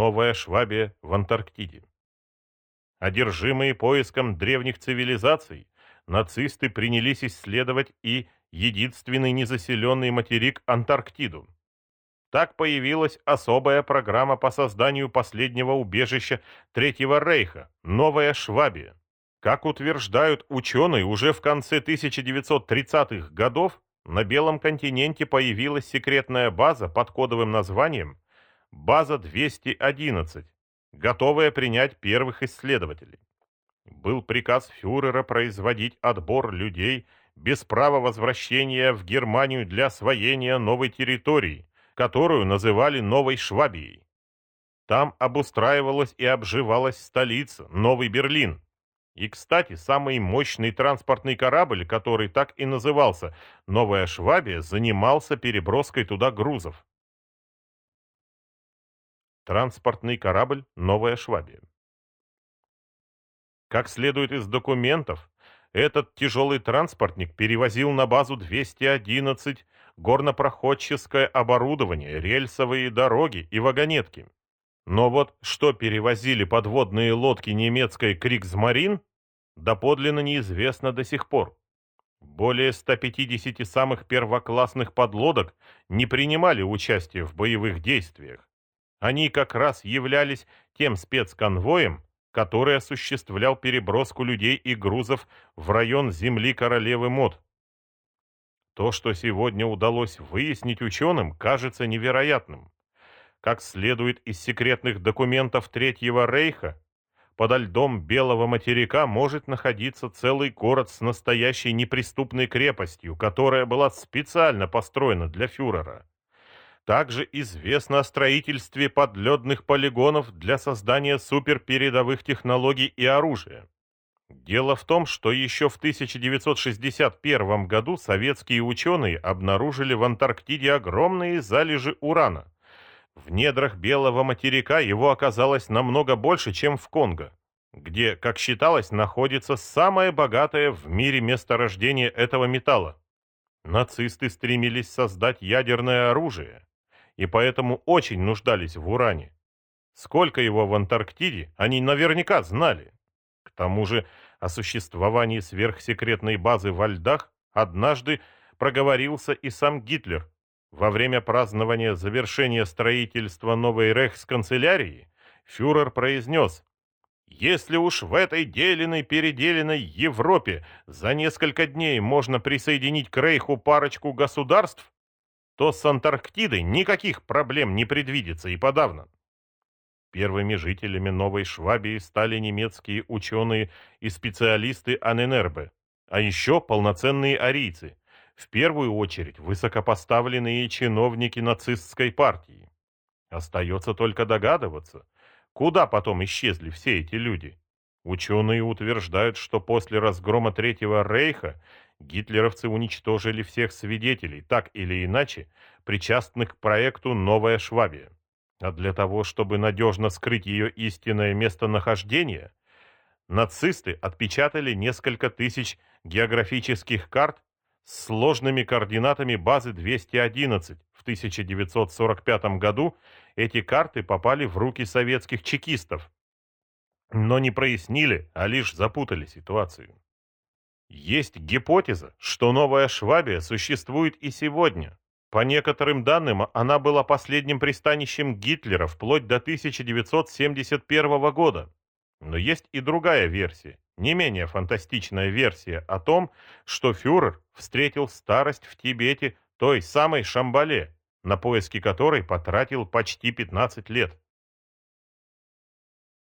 Новая Швабия в Антарктиде. Одержимые поиском древних цивилизаций, нацисты принялись исследовать и единственный незаселенный материк Антарктиду. Так появилась особая программа по созданию последнего убежища Третьего Рейха – Новая Швабия. Как утверждают ученые, уже в конце 1930-х годов на Белом континенте появилась секретная база под кодовым названием «База 211», готовая принять первых исследователей. Был приказ фюрера производить отбор людей без права возвращения в Германию для освоения новой территории, которую называли Новой Швабией. Там обустраивалась и обживалась столица, Новый Берлин. И, кстати, самый мощный транспортный корабль, который так и назывался «Новая Швабия», занимался переброской туда грузов. Транспортный корабль «Новая Швабия». Как следует из документов, этот тяжелый транспортник перевозил на базу 211 горнопроходческое оборудование, рельсовые дороги и вагонетки. Но вот что перевозили подводные лодки немецкой «Кригсмарин», доподлинно неизвестно до сих пор. Более 150 самых первоклассных подлодок не принимали участие в боевых действиях. Они как раз являлись тем спецконвоем, который осуществлял переброску людей и грузов в район земли королевы Мод. То, что сегодня удалось выяснить ученым, кажется невероятным. Как следует из секретных документов Третьего Рейха, подо льдом Белого материка может находиться целый город с настоящей неприступной крепостью, которая была специально построена для фюрера. Также известно о строительстве подледных полигонов для создания суперпередовых технологий и оружия. Дело в том, что еще в 1961 году советские ученые обнаружили в Антарктиде огромные залежи урана. В недрах Белого материка его оказалось намного больше, чем в Конго, где, как считалось, находится самое богатое в мире месторождение этого металла. Нацисты стремились создать ядерное оружие, и поэтому очень нуждались в уране. Сколько его в Антарктиде, они наверняка знали. К тому же о существовании сверхсекретной базы во льдах однажды проговорился и сам Гитлер. Во время празднования завершения строительства новой рейхсканцелярии фюрер произнес «Если уж в этой деленной-переделенной Европе за несколько дней можно присоединить к рейху парочку государств, то с Антарктидой никаких проблем не предвидится и подавно». Первыми жителями Новой Швабии стали немецкие ученые и специалисты Аненербе, а еще полноценные арийцы, в первую очередь высокопоставленные чиновники нацистской партии. Остается только догадываться, куда потом исчезли все эти люди. Ученые утверждают, что после разгрома Третьего Рейха гитлеровцы уничтожили всех свидетелей, так или иначе, причастных к проекту «Новая Швабия». А для того, чтобы надежно скрыть ее истинное местонахождение, нацисты отпечатали несколько тысяч географических карт с сложными координатами базы 211. В 1945 году эти карты попали в руки советских чекистов, но не прояснили, а лишь запутали ситуацию. Есть гипотеза, что новая Швабия существует и сегодня, по некоторым данным, она была последним пристанищем Гитлера вплоть до 1971 года. Но есть и другая версия, не менее фантастичная версия о том, что фюрер встретил старость в Тибете той самой Шамбале, на поиски которой потратил почти 15 лет.